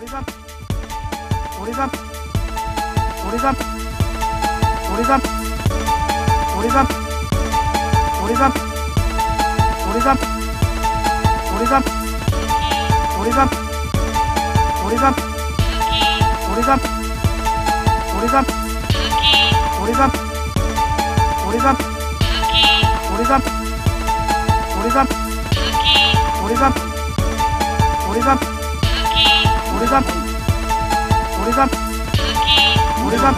오리삼 오리삼 오리삼 오리삼 오리삼 오리삼 오리삼 오리삼 오리삼 오리삼 오리삼 오리삼 오리삼 오리삼 오리삼 오리삼 오리삼 오리삼 俺が俺が俺が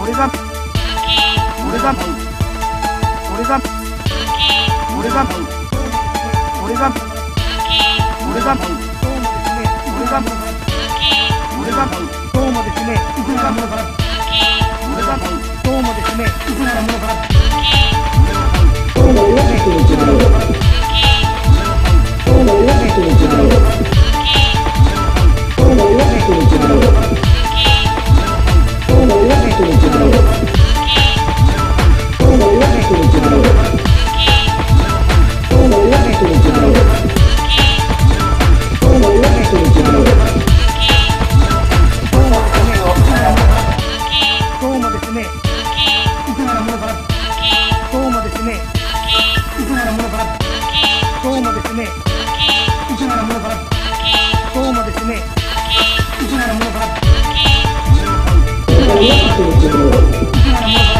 俺が俺が俺が俺が俺が俺が俺がどうもですね、いくらものから。俺がどうもですね、がくらものから。いつならものから、どうもですね、いつならものから、どうもですね、いつならものから、いつならものから、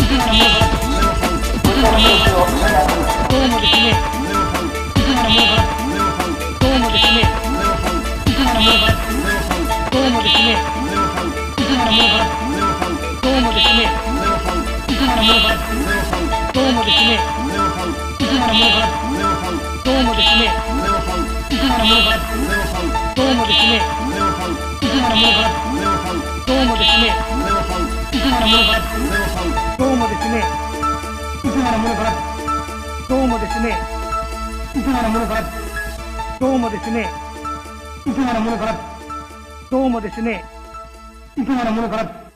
どうもですね。どうもですね。どうもですね。どうもですね。どうもですね。どうもですね。どうもですね。どうもですね。どうもですね。Itu mana mula